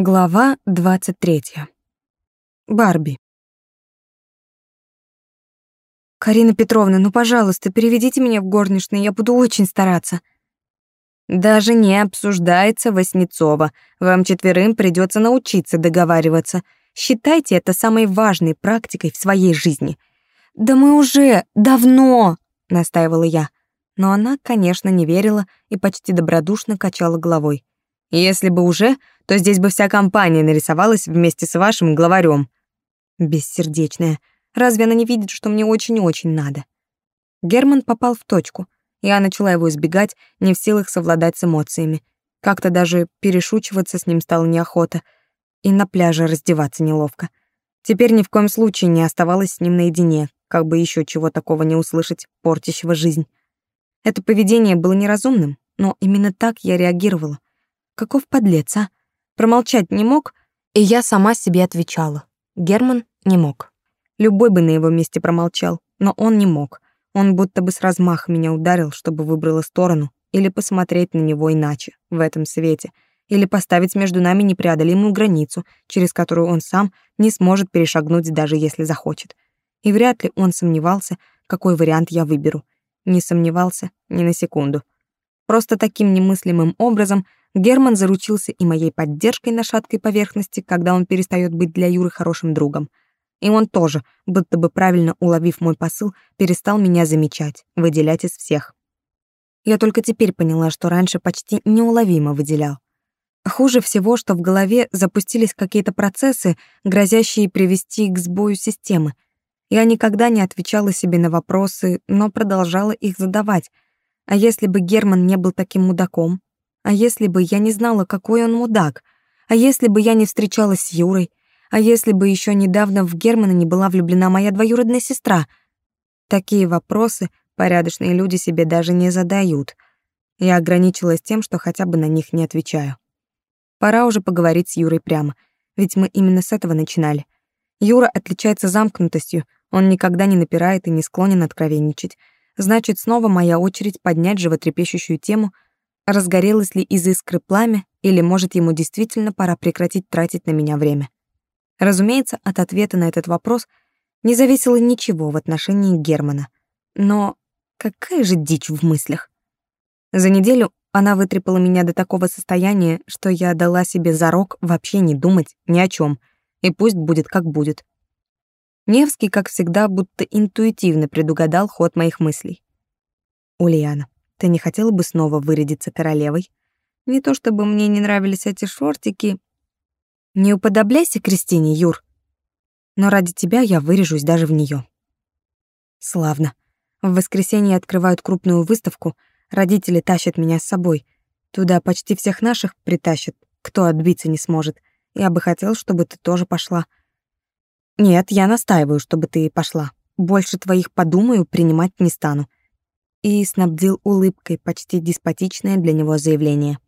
Глава 23. Барби. Карина Петровна, ну, пожалуйста, переведите меня в горничную, я буду очень стараться. Даже не обсуждается Васнецова. Вам четверым придется научиться договариваться. Считайте это самой важной практикой в своей жизни. Да мы уже давно, настаивала я. Но она, конечно, не верила и почти добродушно качала головой. Если бы уже, то здесь бы вся компания нарисовалась вместе с вашим главарем. Бессердечная. Разве она не видит, что мне очень-очень надо? Герман попал в точку. Я начала его избегать, не в силах совладать с эмоциями. Как-то даже перешучиваться с ним стало неохота. И на пляже раздеваться неловко. Теперь ни в коем случае не оставалась с ним наедине, как бы еще чего такого не услышать, портящего жизнь. Это поведение было неразумным, но именно так я реагировала. Каков подлец, а? Промолчать не мог, и я сама себе отвечала. Герман не мог. Любой бы на его месте промолчал, но он не мог. Он будто бы с размаха меня ударил, чтобы выбрала сторону, или посмотреть на него иначе, в этом свете, или поставить между нами непреодолимую границу, через которую он сам не сможет перешагнуть, даже если захочет. И вряд ли он сомневался, какой вариант я выберу. Не сомневался ни на секунду. Просто таким немыслимым образом Герман заручился и моей поддержкой на шаткой поверхности, когда он перестает быть для Юры хорошим другом. И он тоже, будто бы правильно уловив мой посыл, перестал меня замечать, выделять из всех. Я только теперь поняла, что раньше почти неуловимо выделял. Хуже всего, что в голове запустились какие-то процессы, грозящие привести к сбою системы. Я никогда не отвечала себе на вопросы, но продолжала их задавать. А если бы Герман не был таким мудаком? А если бы я не знала, какой он мудак? А если бы я не встречалась с Юрой? А если бы еще недавно в Германа не была влюблена моя двоюродная сестра? Такие вопросы порядочные люди себе даже не задают. Я ограничилась тем, что хотя бы на них не отвечаю. Пора уже поговорить с Юрой прямо, ведь мы именно с этого начинали. Юра отличается замкнутостью, он никогда не напирает и не склонен откровенничать. Значит, снова моя очередь поднять животрепещущую тему — разгорелось ли из искры пламя, или, может, ему действительно пора прекратить тратить на меня время. Разумеется, от ответа на этот вопрос не зависело ничего в отношении Германа. Но какая же дичь в мыслях. За неделю она вытрепала меня до такого состояния, что я дала себе зарок вообще не думать ни о чем, и пусть будет как будет. Невский, как всегда, будто интуитивно предугадал ход моих мыслей. Ульяна. Ты не хотела бы снова вырядиться королевой? Не то чтобы мне не нравились эти шортики. Не уподобляйся Кристине, Юр. Но ради тебя я вырежусь даже в нее. Славно. В воскресенье открывают крупную выставку, родители тащат меня с собой. Туда почти всех наших притащат, кто отбиться не сможет. Я бы хотел, чтобы ты тоже пошла. Нет, я настаиваю, чтобы ты пошла. Больше твоих подумаю, принимать не стану и снабдил улыбкой почти деспотичное для него заявление.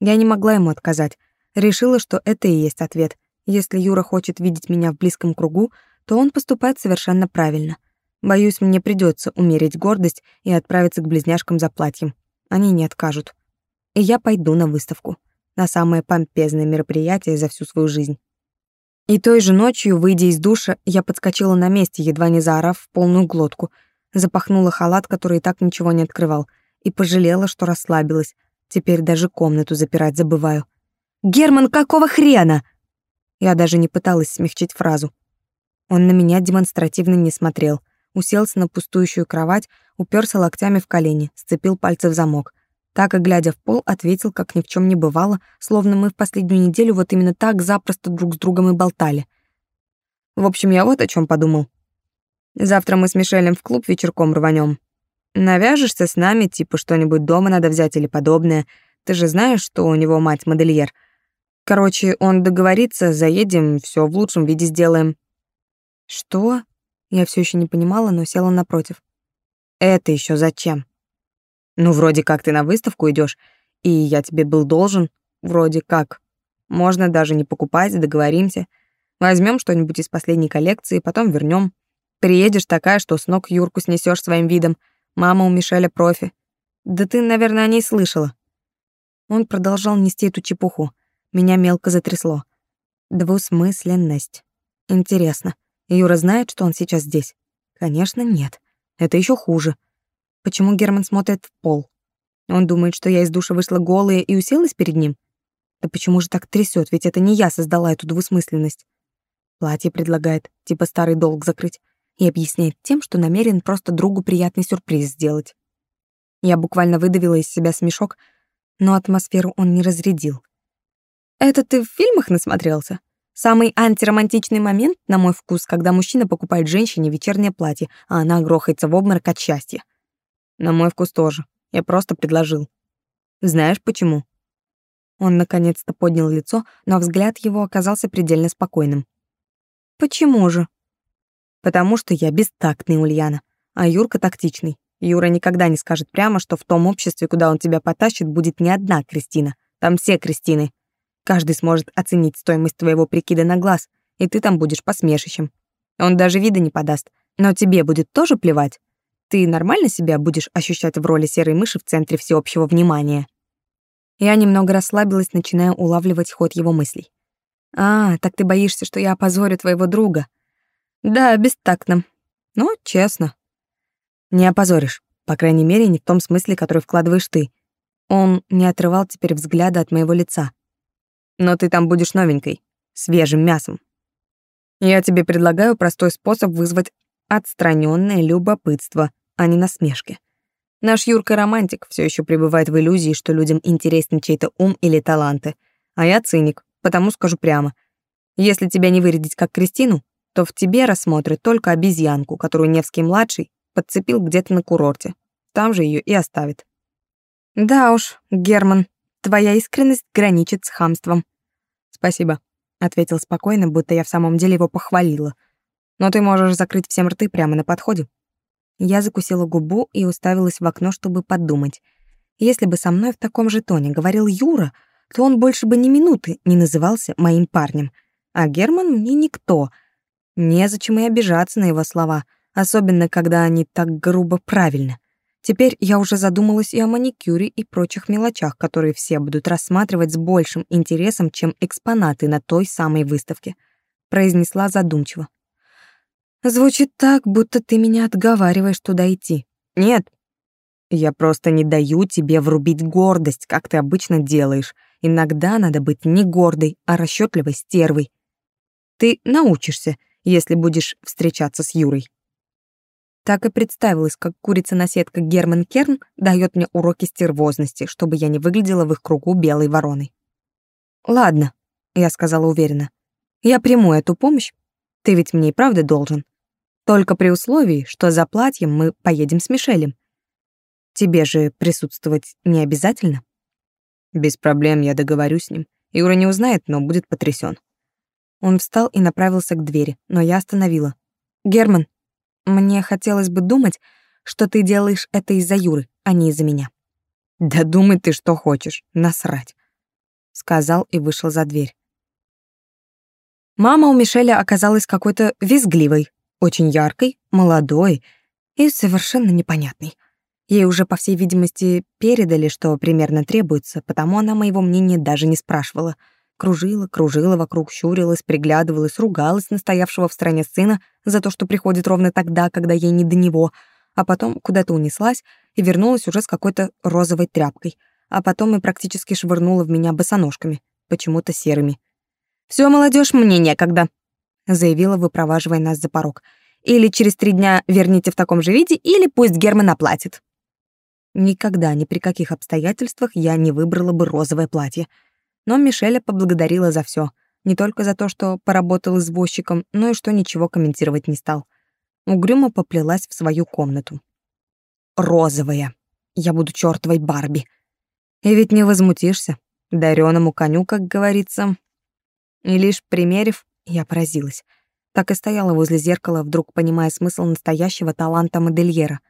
Я не могла ему отказать. Решила, что это и есть ответ. Если Юра хочет видеть меня в близком кругу, то он поступает совершенно правильно. Боюсь, мне придется умерить гордость и отправиться к близняшкам за платьем. Они не откажут. И я пойду на выставку. На самое помпезное мероприятие за всю свою жизнь. И той же ночью, выйдя из душа, я подскочила на месте, едва не заорав в полную глотку — запахнула халат, который и так ничего не открывал, и пожалела, что расслабилась. Теперь даже комнату запирать забываю. «Герман, какого хрена?» Я даже не пыталась смягчить фразу. Он на меня демонстративно не смотрел. Уселся на пустующую кровать, уперся локтями в колени, сцепил пальцы в замок. Так и глядя в пол, ответил, как ни в чем не бывало, словно мы в последнюю неделю вот именно так запросто друг с другом и болтали. В общем, я вот о чем подумал. Завтра мы с Мишелем в клуб вечерком рванем. Навяжешься с нами, типа что-нибудь дома надо взять или подобное. Ты же знаешь, что у него мать модельер. Короче, он договорится, заедем, все в лучшем виде сделаем. Что? Я все еще не понимала, но села напротив. Это еще зачем? Ну, вроде как ты на выставку идешь, и я тебе был должен, вроде как. Можно даже не покупать, договоримся. Возьмем что-нибудь из последней коллекции, потом вернем. Приедешь такая, что с ног Юрку снесешь своим видом. Мама у Мишеля профи. Да ты, наверное, о ней слышала. Он продолжал нести эту чепуху. Меня мелко затрясло. Двусмысленность. Интересно, Юра знает, что он сейчас здесь? Конечно, нет. Это еще хуже. Почему Герман смотрит в пол? Он думает, что я из душа вышла голая и уселась перед ним? Да почему же так трясет? Ведь это не я создала эту двусмысленность. Платье предлагает, типа старый долг закрыть, и объясняет тем, что намерен просто другу приятный сюрприз сделать. Я буквально выдавила из себя смешок, но атмосферу он не разрядил. «Это ты в фильмах насмотрелся? Самый антиромантичный момент, на мой вкус, когда мужчина покупает женщине вечернее платье, а она грохается в обморок от счастья. На мой вкус тоже. Я просто предложил. Знаешь почему? Он наконец-то поднял лицо, но взгляд его оказался предельно спокойным. Почему же? Потому что я бестактный, Ульяна, а Юрка тактичный. Юра никогда не скажет прямо, что в том обществе, куда он тебя потащит, будет не одна Кристина. Там все Кристины. Каждый сможет оценить стоимость твоего прикида на глаз, и ты там будешь посмешищем. Он даже вида не подаст. Но тебе будет тоже плевать. Ты нормально себя будешь ощущать в роли серой мыши в центре всеобщего внимания? Я немного расслабилась, начиная улавливать ход его мыслей. А, так ты боишься, что я опозорю твоего друга? Да, бестактно. Но честно. Не опозоришь. По крайней мере, не в том смысле, который вкладываешь ты. Он не отрывал теперь взгляда от моего лица но ты там будешь новенькой, свежим мясом. Я тебе предлагаю простой способ вызвать отстраненное любопытство, а не насмешки. Наш Юрка романтик, все еще пребывает в иллюзии, что людям интересен чей-то ум или таланты, а я циник, потому скажу прямо. Если тебя не вырядить как Кристину, то в тебе рассмотрят только обезьянку, которую Невский-младший подцепил где-то на курорте. Там же ее и оставит. Да уж, Герман, твоя искренность граничит с хамством. «Спасибо», — ответил спокойно, будто я в самом деле его похвалила. «Но ты можешь закрыть всем рты прямо на подходе». Я закусила губу и уставилась в окно, чтобы подумать. Если бы со мной в таком же тоне говорил Юра, то он больше бы ни минуты не назывался моим парнем. А Герман мне никто. Незачем и обижаться на его слова, особенно когда они так грубо правильно. Теперь я уже задумалась и о маникюре и прочих мелочах, которые все будут рассматривать с большим интересом, чем экспонаты на той самой выставке. Произнесла задумчиво. Звучит так, будто ты меня отговариваешь туда идти. Нет. Я просто не даю тебе врубить гордость, как ты обычно делаешь. Иногда надо быть не гордой, а расчетливой стервой. Ты научишься, если будешь встречаться с Юрой. Так и представилось, как курица-наседка Герман Керн дает мне уроки стервозности, чтобы я не выглядела в их кругу белой вороной. «Ладно», — я сказала уверенно, — «я приму эту помощь. Ты ведь мне и правда должен. Только при условии, что за платьем мы поедем с Мишелем. Тебе же присутствовать не обязательно?» «Без проблем, я договорюсь с ним. Юра не узнает, но будет потрясен. Он встал и направился к двери, но я остановила. «Герман, мне хотелось бы думать, что ты делаешь это из-за Юры, а не из-за меня. Да думай ты что хочешь, насрать, сказал и вышел за дверь. Мама у Мишеля оказалась какой-то визгливой, очень яркой, молодой и совершенно непонятной. Ей уже, по всей видимости, передали, что примерно требуется, потому она моего мнения даже не спрашивала — Кружила, кружила вокруг, щурилась, приглядывалась, ругалась на стоявшего в стороне сына за то, что приходит ровно тогда, когда ей не до него, а потом куда-то унеслась и вернулась уже с какой-то розовой тряпкой, а потом и практически швырнула в меня босоножками, почему-то серыми. «Всё, молодежь, мне некогда», — заявила, выпроваживая нас за порог. «Или через три дня верните в таком же виде, или пусть Герман оплатит». Никогда, ни при каких обстоятельствах я не выбрала бы розовое платье — но Мишеля поблагодарила за все, не только за то, что поработал извозчиком, но и что ничего комментировать не стал. Угрюмо поплелась в свою комнату. «Розовая. Я буду чертовой Барби. И ведь не возмутишься. Дареному коню, как говорится». И лишь примерив, я поразилась. Так и стояла возле зеркала, вдруг понимая смысл настоящего таланта модельера.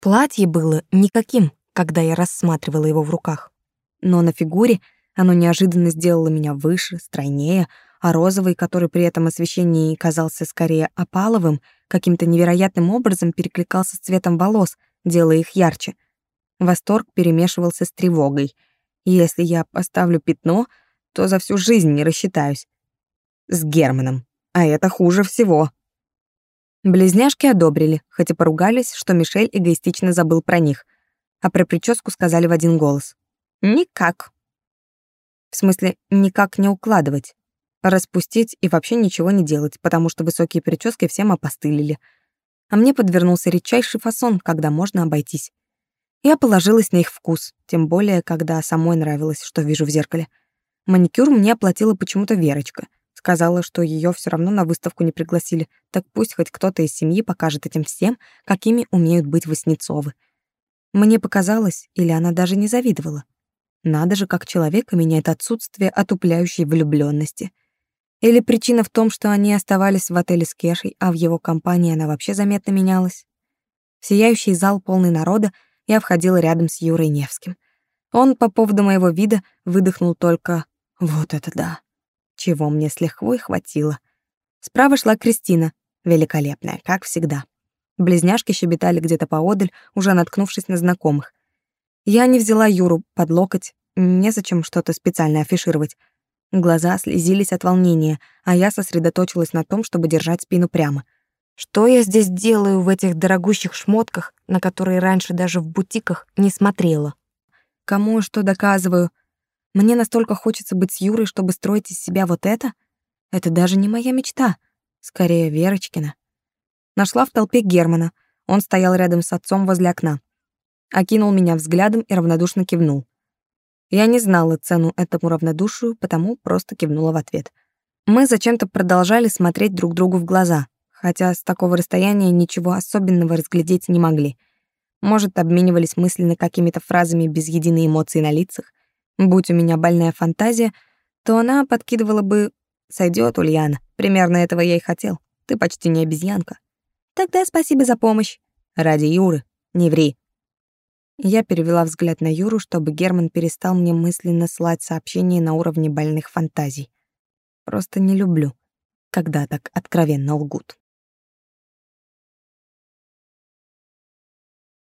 Платье было никаким, когда я рассматривала его в руках. Но на фигуре — оно неожиданно сделало меня выше, стройнее, а розовый, который при этом освещении казался скорее опаловым, каким-то невероятным образом перекликался с цветом волос, делая их ярче. Восторг перемешивался с тревогой. Если я поставлю пятно, то за всю жизнь не рассчитаюсь. С Германом. А это хуже всего. Близняшки одобрили, хоть и поругались, что Мишель эгоистично забыл про них, а про прическу сказали в один голос. «Никак». В смысле, никак не укладывать. Распустить и вообще ничего не делать, потому что высокие прически всем опостылили. А мне подвернулся редчайший фасон, когда можно обойтись. Я положилась на их вкус, тем более, когда самой нравилось, что вижу в зеркале. Маникюр мне оплатила почему-то Верочка. Сказала, что ее все равно на выставку не пригласили, так пусть хоть кто-то из семьи покажет этим всем, какими умеют быть Васнецовы. Мне показалось, или она даже не завидовала. Надо же, как человека меняет отсутствие отупляющей влюбленности. Или причина в том, что они оставались в отеле с Кешей, а в его компании она вообще заметно менялась. В сияющий зал полный народа я входила рядом с Юрой Невским. Он по поводу моего вида выдохнул только «Вот это да!» чего мне с лихвой хватило. Справа шла Кристина, великолепная, как всегда. Близняшки щебетали где-то поодаль, уже наткнувшись на знакомых. Я не взяла Юру под локоть, незачем что-то специально афишировать. Глаза слезились от волнения, а я сосредоточилась на том, чтобы держать спину прямо. Что я здесь делаю в этих дорогущих шмотках, на которые раньше даже в бутиках не смотрела? Кому что доказываю? Мне настолько хочется быть с Юрой, чтобы строить из себя вот это? Это даже не моя мечта, скорее Верочкина. Нашла в толпе Германа. Он стоял рядом с отцом возле окна. Окинул меня взглядом и равнодушно кивнул. Я не знала цену этому равнодушию, потому просто кивнула в ответ. Мы зачем-то продолжали смотреть друг другу в глаза, хотя с такого расстояния ничего особенного разглядеть не могли. Может, обменивались мысленно какими-то фразами без единой эмоции на лицах, Будь у меня больная фантазия, то она подкидывала бы «Сойдёт, Ульяна, примерно этого я и хотел. Ты почти не обезьянка». «Тогда спасибо за помощь». «Ради Юры. Не ври». Я перевела взгляд на Юру, чтобы Герман перестал мне мысленно слать сообщения на уровне больных фантазий. Просто не люблю, когда так откровенно лгут.